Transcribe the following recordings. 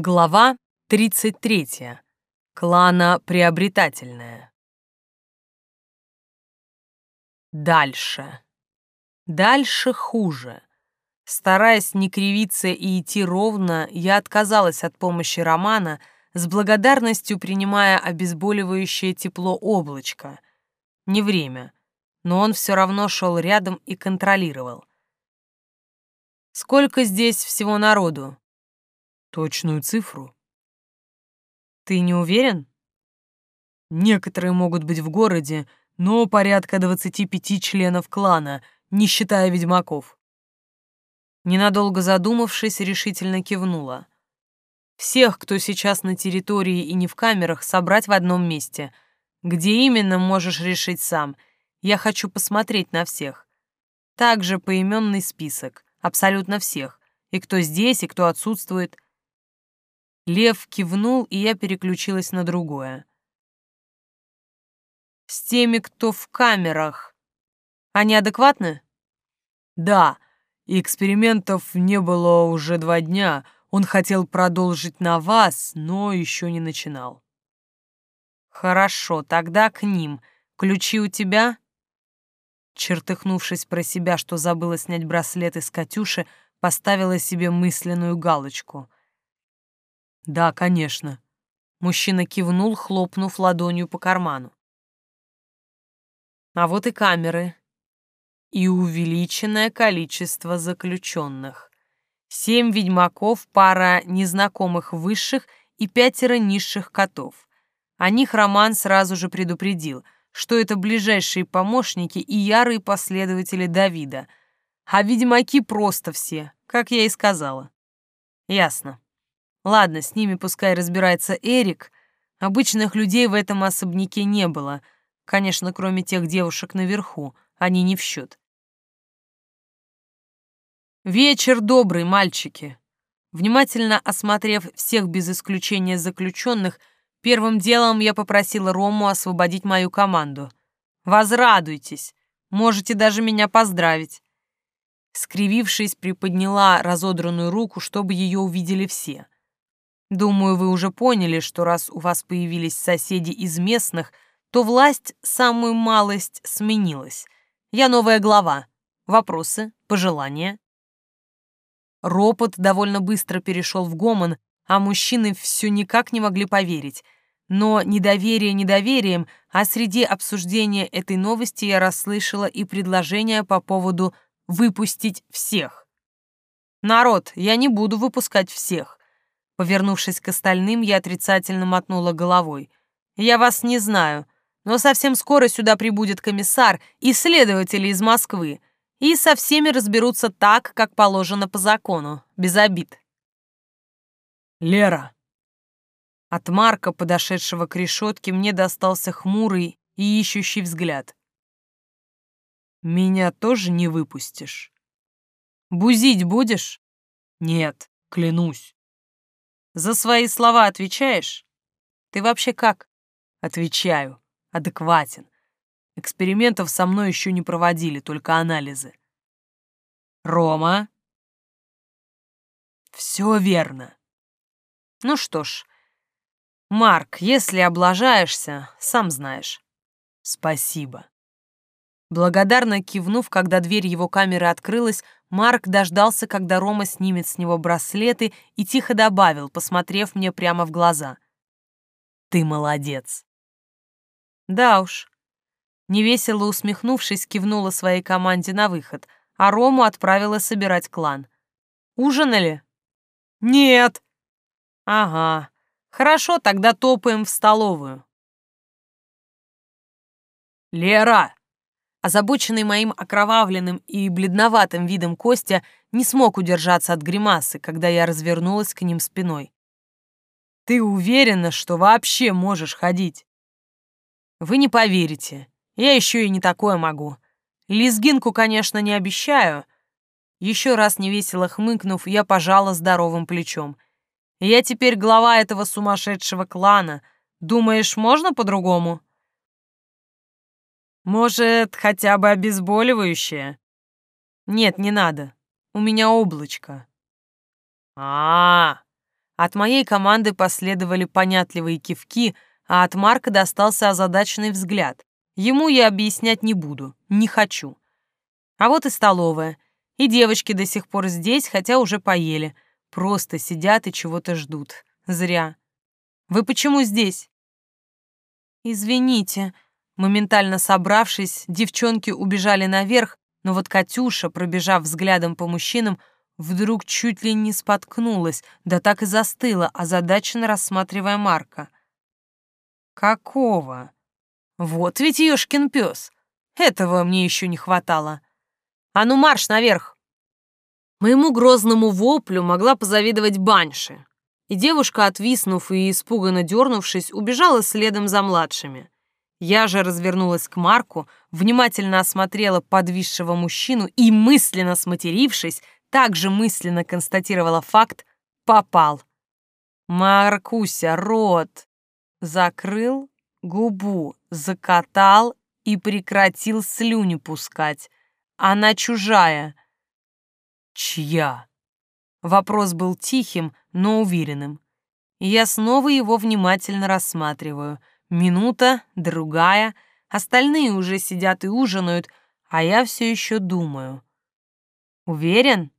Глава 33. Клана приобретательная. Дальше. Дальше хуже. Стараясь не кривиться и идти ровно, я отказалась от помощи Романа, с благодарностью принимая обезболивающее тепло облачко. Не время, но он все равно шел рядом и контролировал. «Сколько здесь всего народу?» Точную цифру. Ты не уверен? Некоторые могут быть в городе, но порядка 25 членов клана, не считая ведьмаков. Ненадолго задумавшись, решительно кивнула. Всех, кто сейчас на территории и не в камерах, собрать в одном месте. Где именно, можешь решить сам. Я хочу посмотреть на всех. Также поименный список, абсолютно всех. И кто здесь, и кто отсутствует — Лев кивнул, и я переключилась на другое. «С теми, кто в камерах. Они адекватны?» «Да, экспериментов не было уже два дня. Он хотел продолжить на вас, но еще не начинал». «Хорошо, тогда к ним. Ключи у тебя?» Чертыхнувшись про себя, что забыла снять браслет из Катюши, поставила себе мысленную галочку — «Да, конечно». Мужчина кивнул, хлопнув ладонью по карману. А вот и камеры. И увеличенное количество заключенных. Семь ведьмаков, пара незнакомых высших и пятеро низших котов. О них Роман сразу же предупредил, что это ближайшие помощники и ярые последователи Давида. А ведьмаки просто все, как я и сказала. Ясно. Ладно, с ними пускай разбирается Эрик. Обычных людей в этом особняке не было. Конечно, кроме тех девушек наверху. Они не в счет. Вечер добрый, мальчики. Внимательно осмотрев всех без исключения заключенных, первым делом я попросила Рому освободить мою команду. Возрадуйтесь, можете даже меня поздравить. Скривившись, приподняла разодранную руку, чтобы ее увидели все — Думаю, вы уже поняли, что раз у вас появились соседи из местных, то власть самую малость сменилась. Я новая глава. Вопросы? Пожелания?» Ропот довольно быстро перешел в гомон, а мужчины все никак не могли поверить. Но недоверие недоверием, а среди обсуждения этой новости я расслышала и предложение по поводу «выпустить всех». «Народ, я не буду выпускать всех. Повернувшись к остальным, я отрицательно мотнула головой. «Я вас не знаю, но совсем скоро сюда прибудет комиссар и следователи из Москвы, и со всеми разберутся так, как положено по закону, без обид». «Лера!» От Марка, подошедшего к решетке, мне достался хмурый и ищущий взгляд. «Меня тоже не выпустишь?» «Бузить будешь?» «Нет, клянусь». За свои слова отвечаешь? Ты вообще как? Отвечаю. Адекватен. Экспериментов со мной еще не проводили, только анализы. Рома? Все верно. Ну что ж, Марк, если облажаешься, сам знаешь. Спасибо. Благодарно кивнув, когда дверь его камеры открылась, Марк дождался, когда Рома снимет с него браслеты и тихо добавил, посмотрев мне прямо в глаза. «Ты молодец». «Да уж». Невесело усмехнувшись, кивнула своей команде на выход, а Рому отправила собирать клан. «Ужинали?» «Нет». «Ага. Хорошо, тогда топаем в столовую». «Лера!» Озабоченный моим окровавленным и бледноватым видом Костя не смог удержаться от гримасы, когда я развернулась к ним спиной. «Ты уверена, что вообще можешь ходить?» «Вы не поверите. Я еще и не такое могу. Лизгинку, конечно, не обещаю». Еще раз невесело хмыкнув, я пожала здоровым плечом. «Я теперь глава этого сумасшедшего клана. Думаешь, можно по-другому?» Может, хотя бы обезболивающее? Нет, не надо. У меня облачко. А, -а, -а От моей команды последовали понятливые кивки, а от Марка достался озадаченный взгляд. Ему я объяснять не буду, не хочу. А вот и столовая. И девочки до сих пор здесь, хотя уже поели. Просто сидят и чего-то ждут. Зря. Вы почему здесь? Извините. Моментально собравшись, девчонки убежали наверх, но вот Катюша, пробежав взглядом по мужчинам, вдруг чуть ли не споткнулась, да так и застыла, озадаченно рассматривая Марка. «Какого?» Вот ведь ёшкин пес. Этого мне еще не хватало. А ну марш наверх! Моему грозному воплю могла позавидовать Банши. И девушка, отвиснув и испуганно дернувшись, убежала следом за младшими. Я же развернулась к Марку, внимательно осмотрела подвисшего мужчину и, мысленно сматерившись, также мысленно констатировала факт «попал». Маркуся рот закрыл, губу закатал и прекратил слюни пускать. Она чужая. Чья? Вопрос был тихим, но уверенным. Я снова его внимательно рассматриваю. Минута, другая, остальные уже сидят и ужинают, а я все еще думаю. Уверен?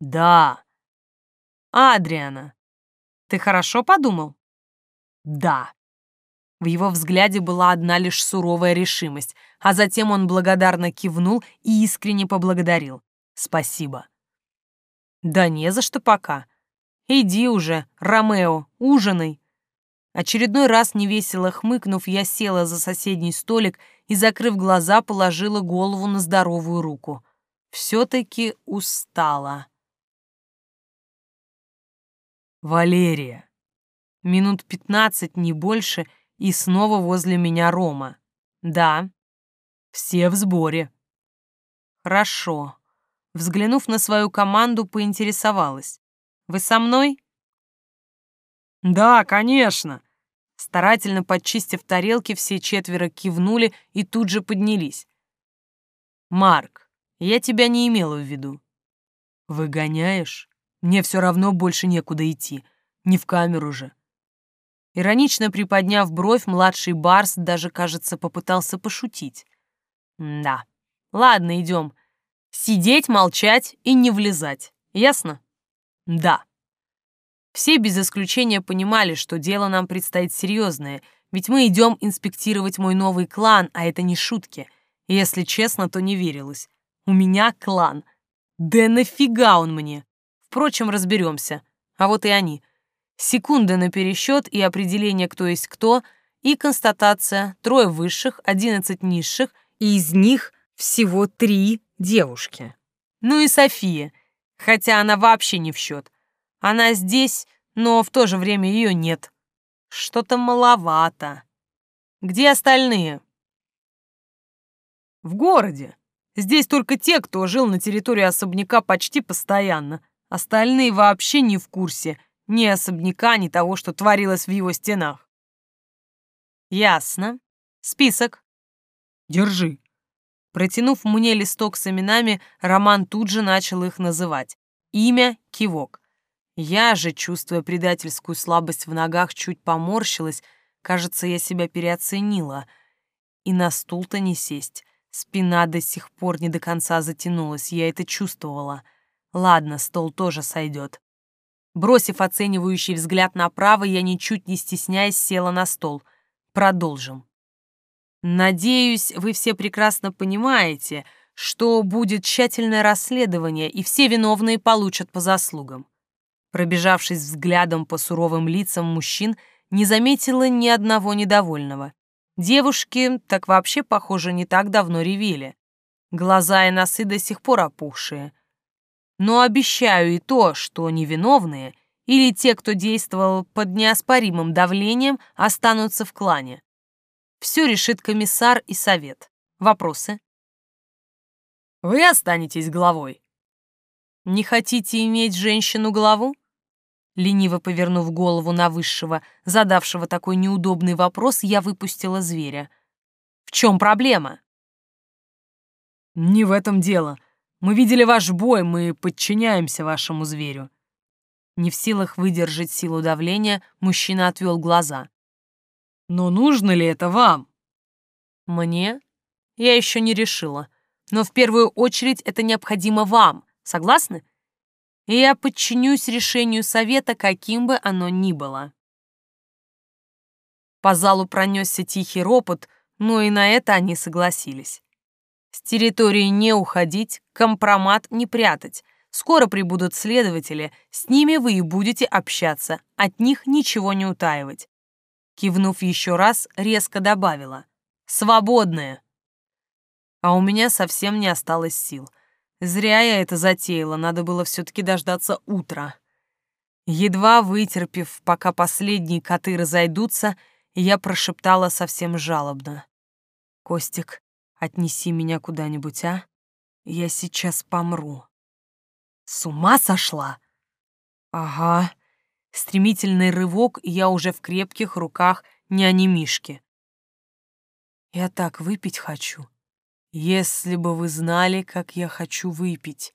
Да. Адриана, ты хорошо подумал? Да. В его взгляде была одна лишь суровая решимость, а затем он благодарно кивнул и искренне поблагодарил. «Спасибо». «Да не за что пока. Иди уже, Ромео, ужинай». Очередной раз невесело хмыкнув, я села за соседний столик и, закрыв глаза, положила голову на здоровую руку. Все-таки устала. «Валерия». Минут пятнадцать, не больше, и снова возле меня Рома. Да, все в сборе. Хорошо. Взглянув на свою команду, поинтересовалась. Вы со мной? Да, конечно. Старательно подчистив тарелки, все четверо кивнули и тут же поднялись. Марк, я тебя не имела в виду. Выгоняешь? Мне все равно больше некуда идти. Не в камеру же. Иронично приподняв бровь, младший Барс даже, кажется, попытался пошутить. «Да. Ладно, идем. Сидеть, молчать и не влезать. Ясно?» «Да». Все без исключения понимали, что дело нам предстоит серьезное, ведь мы идем инспектировать мой новый клан, а это не шутки. Если честно, то не верилось. У меня клан. Да нафига он мне? Впрочем, разберемся. А вот и они — Секунды на пересчет и определение, кто есть кто, и констатация трое высших, одиннадцать низших, и из них всего три девушки. Ну и София, хотя она вообще не в счет. Она здесь, но в то же время ее нет. Что-то маловато. Где остальные? В городе. Здесь только те, кто жил на территории особняка почти постоянно. Остальные вообще не в курсе ни особняка, ни того, что творилось в его стенах. Ясно. Список. Держи. Протянув мне листок с именами, Роман тут же начал их называть. Имя — Кивок. Я же, чувствуя предательскую слабость в ногах, чуть поморщилась. Кажется, я себя переоценила. И на стул-то не сесть. Спина до сих пор не до конца затянулась, я это чувствовала. Ладно, стол тоже сойдет. Бросив оценивающий взгляд направо, я ничуть не стесняясь села на стол. Продолжим. Надеюсь, вы все прекрасно понимаете, что будет тщательное расследование, и все виновные получат по заслугам. Пробежавшись взглядом по суровым лицам мужчин, не заметила ни одного недовольного. Девушки так вообще, похоже, не так давно ревели. Глаза и носы до сих пор опухшие но обещаю и то, что невиновные или те, кто действовал под неоспоримым давлением, останутся в клане. Все решит комиссар и совет. Вопросы? Вы останетесь главой. Не хотите иметь женщину главу? Лениво повернув голову на высшего, задавшего такой неудобный вопрос, я выпустила зверя. В чем проблема? Не в этом дело. Мы видели ваш бой, мы подчиняемся вашему зверю. Не в силах выдержать силу давления, мужчина отвел глаза. «Но нужно ли это вам?» «Мне? Я еще не решила. Но в первую очередь это необходимо вам. Согласны? И я подчинюсь решению совета, каким бы оно ни было». По залу пронесся тихий ропот, но и на это они согласились. С территории не уходить, компромат не прятать. Скоро прибудут следователи, с ними вы и будете общаться, от них ничего не утаивать. Кивнув еще раз, резко добавила. «Свободные!» А у меня совсем не осталось сил. Зря я это затеяла, надо было все-таки дождаться утра. Едва вытерпев, пока последние коты разойдутся, я прошептала совсем жалобно. «Костик, отнеси меня куда-нибудь, а? Я сейчас помру». «С ума сошла?» «Ага». Стремительный рывок, и я уже в крепких руках няни-мишки. «Я так выпить хочу. Если бы вы знали, как я хочу выпить».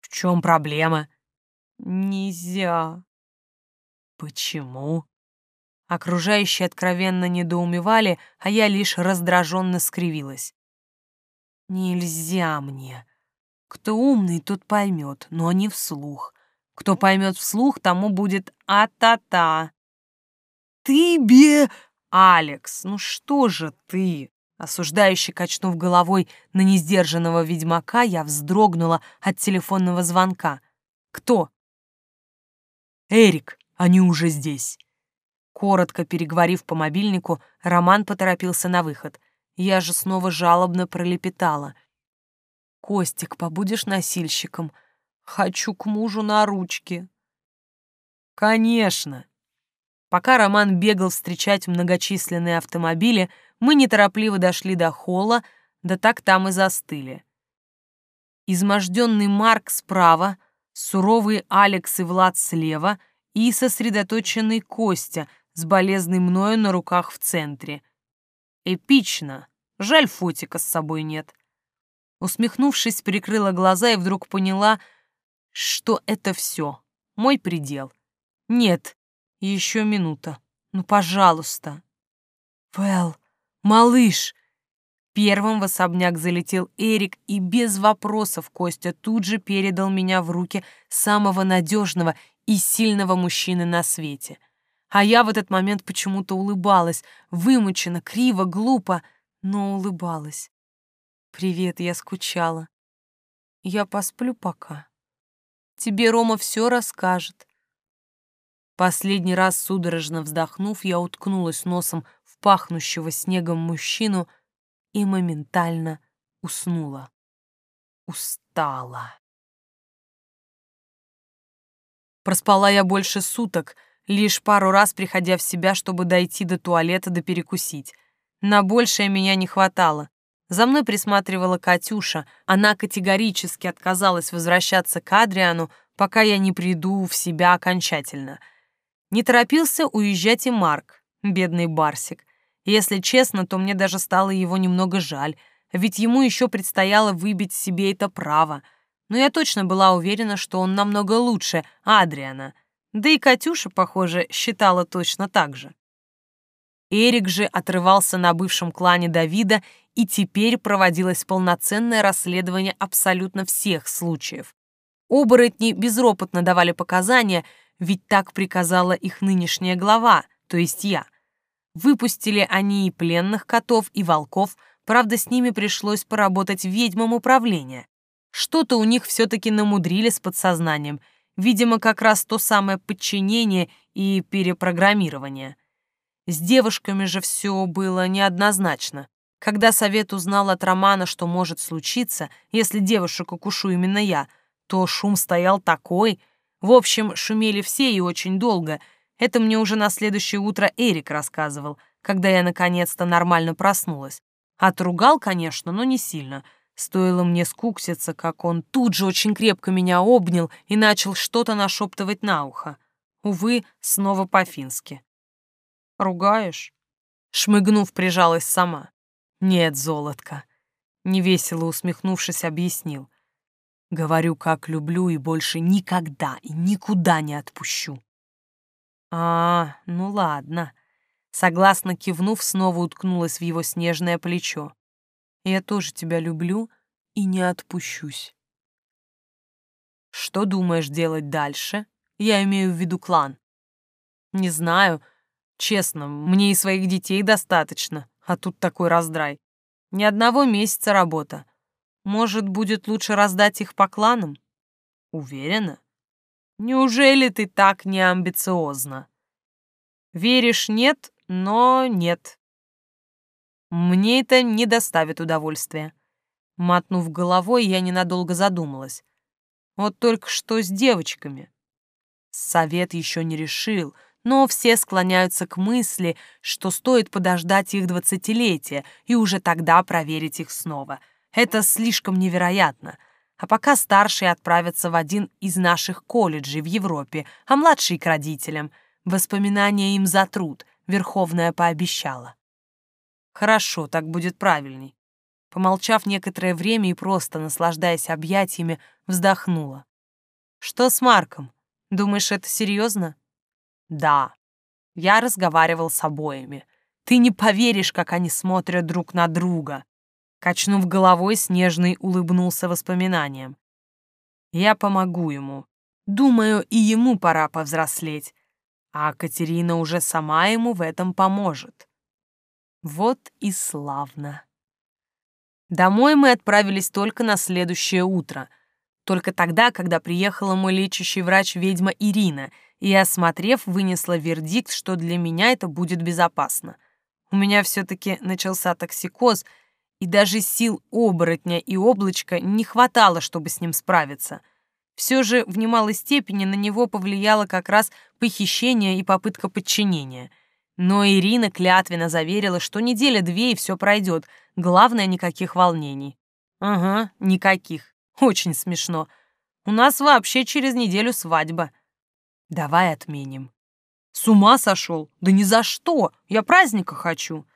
«В чем проблема?» «Нельзя». «Почему?» Окружающие откровенно недоумевали, а я лишь раздраженно скривилась. «Нельзя мне. Кто умный, тот поймет, но не вслух. Кто поймет вслух, тому будет а-та-та». «Ты бе...» «Алекс, ну что же ты?» Осуждающе качнув головой на несдержанного ведьмака, я вздрогнула от телефонного звонка. «Кто?» «Эрик, они уже здесь». Коротко переговорив по мобильнику, Роман поторопился на выход. Я же снова жалобно пролепетала. «Костик, побудешь носильщиком? Хочу к мужу на ручки». «Конечно!» Пока Роман бегал встречать многочисленные автомобили, мы неторопливо дошли до холла, да так там и застыли. Изможденный Марк справа, суровый Алекс и Влад слева и сосредоточенный Костя — с болезной мною на руках в центре. Эпично. Жаль, фотика с собой нет. Усмехнувшись, прикрыла глаза и вдруг поняла, что это все. Мой предел. Нет, еще минута. Ну, пожалуйста. Вэл, малыш! Первым в особняк залетел Эрик, и без вопросов Костя тут же передал меня в руки самого надежного и сильного мужчины на свете — а я в этот момент почему-то улыбалась, вымученно, криво, глупо, но улыбалась. «Привет, я скучала. Я посплю пока. Тебе Рома все расскажет». Последний раз судорожно вздохнув, я уткнулась носом в пахнущего снегом мужчину и моментально уснула. Устала. Проспала я больше суток — лишь пару раз приходя в себя, чтобы дойти до туалета да перекусить. На большее меня не хватало. За мной присматривала Катюша. Она категорически отказалась возвращаться к Адриану, пока я не приду в себя окончательно. Не торопился уезжать и Марк, бедный Барсик. Если честно, то мне даже стало его немного жаль, ведь ему еще предстояло выбить себе это право. Но я точно была уверена, что он намного лучше Адриана — да и Катюша, похоже, считала точно так же. Эрик же отрывался на бывшем клане Давида, и теперь проводилось полноценное расследование абсолютно всех случаев. Оборотни безропотно давали показания, ведь так приказала их нынешняя глава, то есть я. Выпустили они и пленных котов, и волков, правда, с ними пришлось поработать ведьмам управления. Что-то у них все-таки намудрили с подсознанием — Видимо, как раз то самое подчинение и перепрограммирование. С девушками же все было неоднозначно. Когда совет узнал от Романа, что может случиться, если девушек укушу именно я, то шум стоял такой. В общем, шумели все и очень долго. Это мне уже на следующее утро Эрик рассказывал, когда я наконец-то нормально проснулась. Отругал, конечно, но не сильно — Стоило мне скукситься, как он тут же очень крепко меня обнял и начал что-то нашептывать на ухо. Увы, снова по-фински. «Ругаешь?» Шмыгнув, прижалась сама. «Нет, золотка», — невесело усмехнувшись, объяснил. Говорю, как люблю, и больше никогда и никуда не отпущу. А, ну ладно. Согласно кивнув, снова уткнулась в его снежное плечо. Я тоже тебя люблю и не отпущусь. Что думаешь делать дальше? Я имею в виду клан. Не знаю. Честно, мне и своих детей достаточно, а тут такой раздрай. Ни одного месяца работа. Может, будет лучше раздать их по кланам? Уверена? Неужели ты так неамбициозна? Веришь, нет, но нет. Мне это не доставит удовольствия. Мотнув головой, я ненадолго задумалась. Вот только что с девочками? Совет еще не решил, но все склоняются к мысли, что стоит подождать их двадцатилетия и уже тогда проверить их снова. Это слишком невероятно. А пока старшие отправятся в один из наших колледжей в Европе, а младшие к родителям. Воспоминания им затрут, Верховная пообещала. Хорошо, так будет правильней. Помолчав некоторое время и просто наслаждаясь объятиями, вздохнула. Что с Марком? Думаешь, это серьезно? Да. Я разговаривал с обоими. Ты не поверишь, как они смотрят друг на друга. Качнув головой, Снежный улыбнулся воспоминаниям. Я помогу ему. Думаю, и ему пора повзрослеть. А Катерина уже сама ему в этом поможет. Вот и славно. Домой мы отправились только на следующее утро — только тогда, когда приехала мой лечащий врач ведьма Ирина, и, осмотрев, вынесла вердикт, что для меня это будет безопасно. У меня все-таки начался токсикоз, и даже сил оборотня и облачка не хватало, чтобы с ним справиться. Все же в немалой степени на него повлияло как раз похищение и попытка подчинения. Но Ирина клятвенно заверила, что неделя-две и все пройдет, главное, никаких волнений. Ага, никаких. Очень смешно. У нас вообще через неделю свадьба. Давай отменим. С ума сошел? Да ни за что. Я праздника хочу.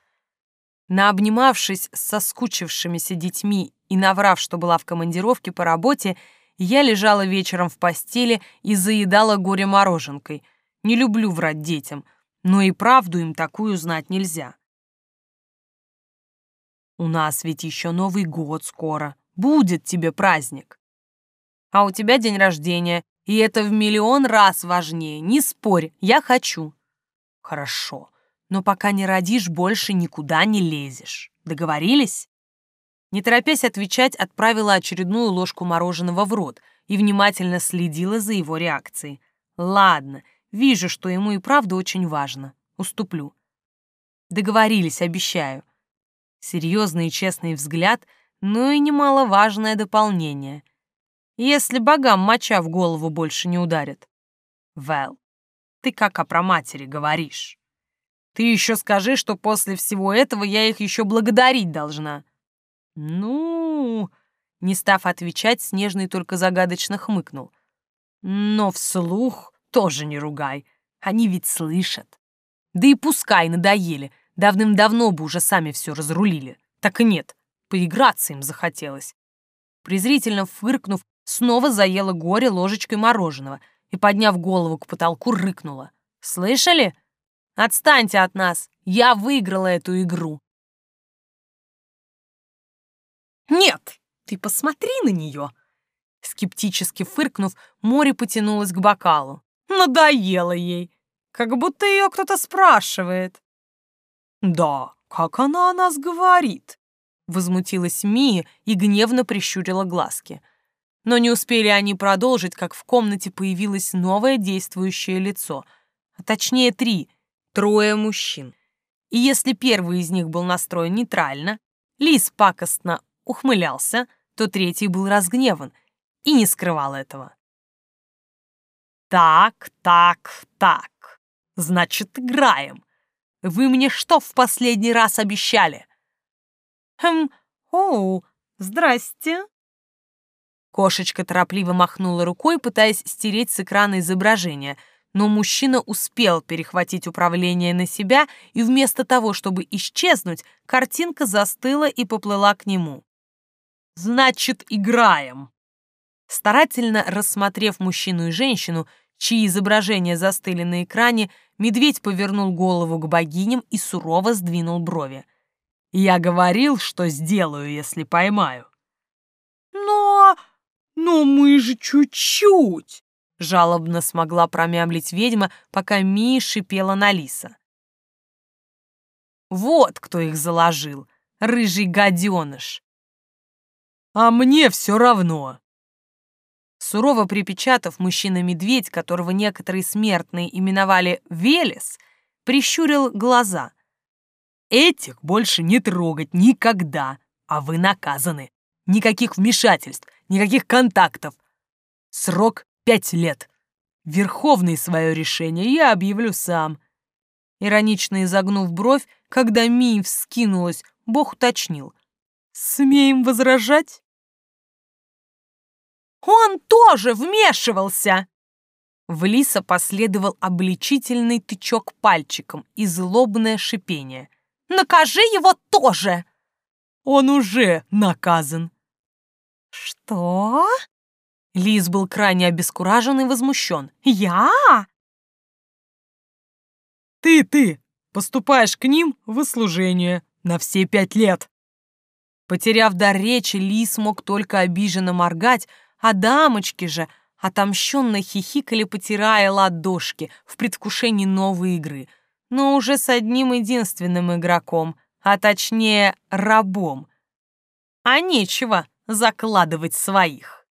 Наобнимавшись с соскучившимися детьми и наврав, что была в командировке по работе, я лежала вечером в постели и заедала горе мороженкой. Не люблю врать детям, но и правду им такую знать нельзя. У нас ведь еще Новый год скоро. Будет тебе праздник. А у тебя день рождения, и это в миллион раз важнее. Не спорь, я хочу. Хорошо, но пока не родишь, больше никуда не лезешь. Договорились? Не торопясь отвечать, отправила очередную ложку мороженого в рот и внимательно следила за его реакцией. Ладно, вижу, что ему и правда очень важно. Уступлю. Договорились, обещаю. Серьезный и честный взгляд — ну и немаловажное дополнение. Если богам моча в голову больше не ударит. Вэл, ты как о проматери говоришь. Ты еще скажи, что после всего этого я их еще благодарить должна. Ну, не став отвечать, Снежный только загадочно хмыкнул. Но вслух тоже не ругай, они ведь слышат. Да и пускай надоели, давным-давно бы уже сами все разрулили. Так и нет, Поиграться им захотелось. Презрительно фыркнув, снова заела горе ложечкой мороженого и, подняв голову к потолку, рыкнула. «Слышали? Отстаньте от нас! Я выиграла эту игру!» «Нет, ты посмотри на нее!» Скептически фыркнув, море потянулось к бокалу. Надоело ей, как будто ее кто-то спрашивает. «Да, как она о нас говорит?» Возмутилась Мия и гневно прищурила глазки. Но не успели они продолжить, как в комнате появилось новое действующее лицо. А точнее три, трое мужчин. И если первый из них был настроен нейтрально, Лис пакостно ухмылялся, то третий был разгневан и не скрывал этого. «Так, так, так. Значит, играем. Вы мне что в последний раз обещали?» «Хм, оу, здрасте!» Кошечка торопливо махнула рукой, пытаясь стереть с экрана изображение, но мужчина успел перехватить управление на себя, и вместо того, чтобы исчезнуть, картинка застыла и поплыла к нему. «Значит, играем!» Старательно рассмотрев мужчину и женщину, чьи изображения застыли на экране, медведь повернул голову к богиням и сурово сдвинул брови. «Я говорил, что сделаю, если поймаю». «Но... но мы же чуть-чуть!» Жалобно смогла промямлить ведьма, пока Ми шипела на лиса. Вот кто их заложил, рыжий гаденыш. А мне все равно. Сурово припечатав мужчина-медведь, которого некоторые смертные именовали Велес, прищурил глаза. «Этих больше не трогать никогда, а вы наказаны. Никаких вмешательств, никаких контактов. Срок пять лет. Верховный свое решение я объявлю сам. Иронично изогнув бровь, когда Мий вскинулась, Бог уточнил. «Смеем возражать?» «Он тоже вмешивался!» В Лиса последовал обличительный тычок пальчиком и злобное шипение. «Накажи его тоже!» «Он уже наказан!» «Что?» Лис был крайне обескуражен и возмущен. «Я?» «Ты, ты, поступаешь к ним в услужение на все пять лет!» Потеряв дар речи, Лис мог только обиженно моргать, а дамочки же отомщенно хихикали, потирая ладошки в предвкушении новой игры, но уже с одним единственным игроком, а точнее рабом. А нечего закладывать своих.